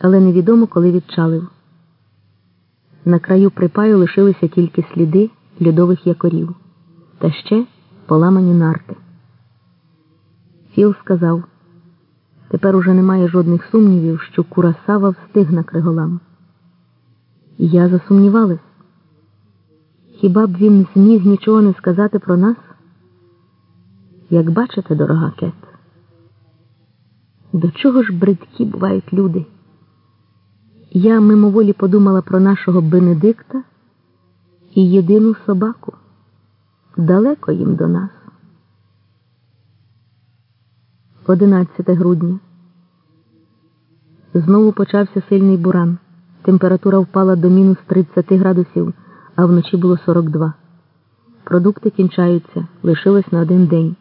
але невідомо, коли відчалив. На краю припаю лишилися тільки сліди льодових якорів та ще поламані нарти. Філ сказав тепер уже немає жодних сумнівів, що Курасава встиг на Криголам. Я засумнівалась. Хіба б він зміг нічого не сказати про нас? Як бачите, дорога Кет, до чого ж бридкі бувають люди? Я мимоволі подумала про нашого Бенедикта і єдину собаку. Далеко їм до нас. 11 грудня. Знову почався сильний буран. Температура впала до мінус 30 градусів, а вночі було 42. Продукти кінчаються, лишилось на один день.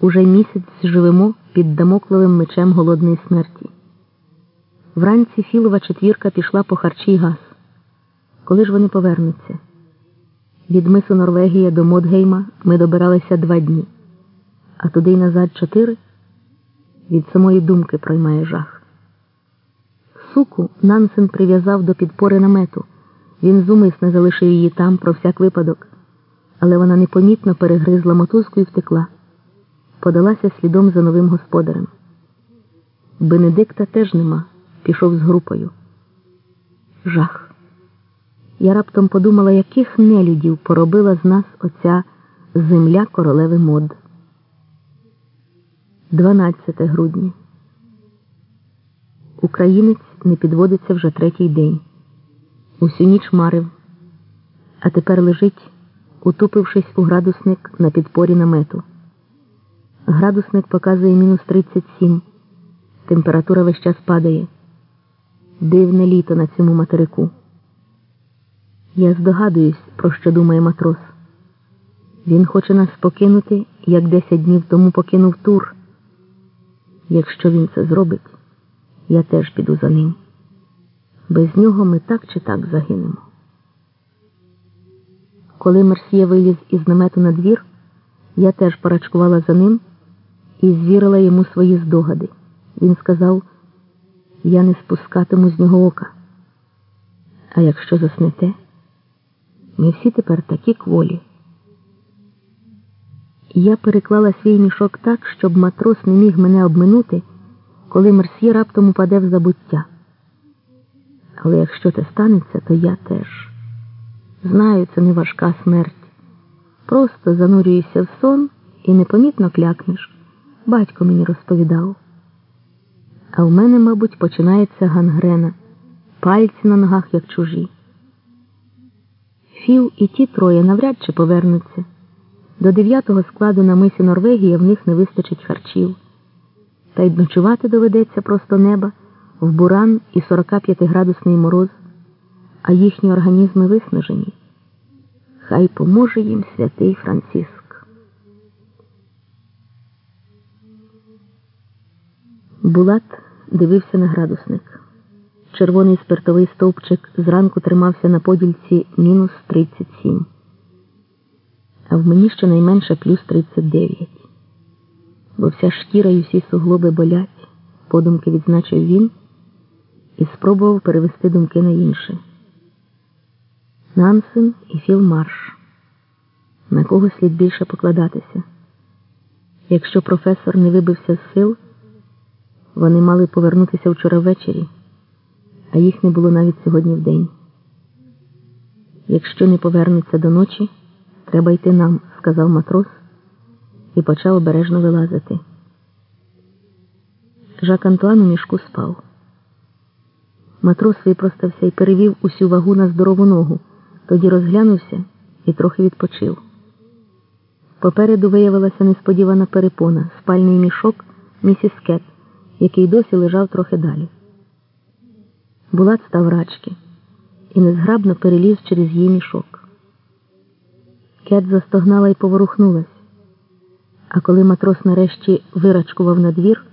Уже місяць живемо під дамокловим мечем голодної смерті. Вранці Філова четвірка пішла по харчі й газ. Коли ж вони повернуться? Від мису Норвегія до Модгейма ми добиралися два дні, а туди й назад чотири. Від самої думки проймає жах. Суку Нансен прив'язав до підпори намету. Він зумисне залишив її там про всяк випадок, але вона непомітно перегризла мотузку і втекла. Подалася слідом за новим господарем. Бенедикта теж нема, пішов з групою. Жах. Я раптом подумала, яких нелюдів поробила з нас оця земля королеви мод. 12 грудня. Українець не підводиться вже третій день. Усю ніч марив, а тепер лежить, утупившись у градусник на підпорі намету. Градусник показує мінус 37. Температура весь час падає. Дивне літо на цьому материку. Я здогадуюсь, про що думає матрос. Він хоче нас покинути, як 10 днів тому покинув тур. Якщо він це зробить, я теж піду за ним. Без нього ми так чи так загинемо. Коли Мерсьє виліз із намету на двір, я теж порачкувала за ним і звірила йому свої здогади. Він сказав, я не спускатиму з нього ока. А якщо заснете, ми всі тепер такі кволі. Я переклала свій мішок так, щоб матрос не міг мене обминути, коли Мерсьє раптом упаде в забуття. Але якщо це станеться, то я теж. Знаю, це не важка смерть. Просто занурюєшся в сон і непомітно клякнеш. Батько мені розповідав. А в мене, мабуть, починається гангрена, пальці на ногах, як чужі. Філ і ті троє навряд чи повернуться. До дев'ятого складу на мисі Норвегія в них не вистачить харчів. Та й ночувати доведеться просто неба в буран і 45-градусний мороз, а їхні організми виснажені. Хай поможе їм святий Франциск. Булат дивився на градусник. Червоний спиртовий стовпчик зранку тримався на подільці мінус 37, а в мені щонайменше плюс 39. Бо вся шкіра і всі суглоби болять, подумки відзначив він і спробував перевести думки на інше. Нансен і Філмарш. На кого слід більше покладатися? Якщо професор не вибився з сил, вони мали повернутися вчора ввечері, а їх не було навіть сьогодні в день. Якщо не повернуться до ночі, треба йти нам, сказав матрос і почав обережно вилазити. Жак Антуан у мішку спав. Матрос випростався і перевів усю вагу на здорову ногу, тоді розглянувся і трохи відпочив. Попереду виявилася несподівана перепона, спальний мішок місіс Кет, який досі лежав трохи далі. Булат став рачки і незграбно переліз через її мішок. Кет застогнала і поворухнулась, а коли матрос нарешті вирачкував на двір,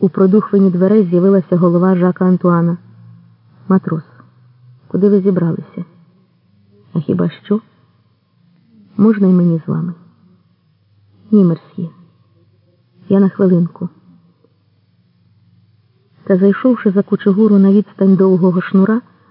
у продухвині дверей з'явилася голова Жака Антуана. Матрос, куди ви зібралися? А хіба що? Можна й мені з вами? Ні, мерсьє. Я на хвилинку. Та зайшовши за кучугуру на відстань довгого шнура,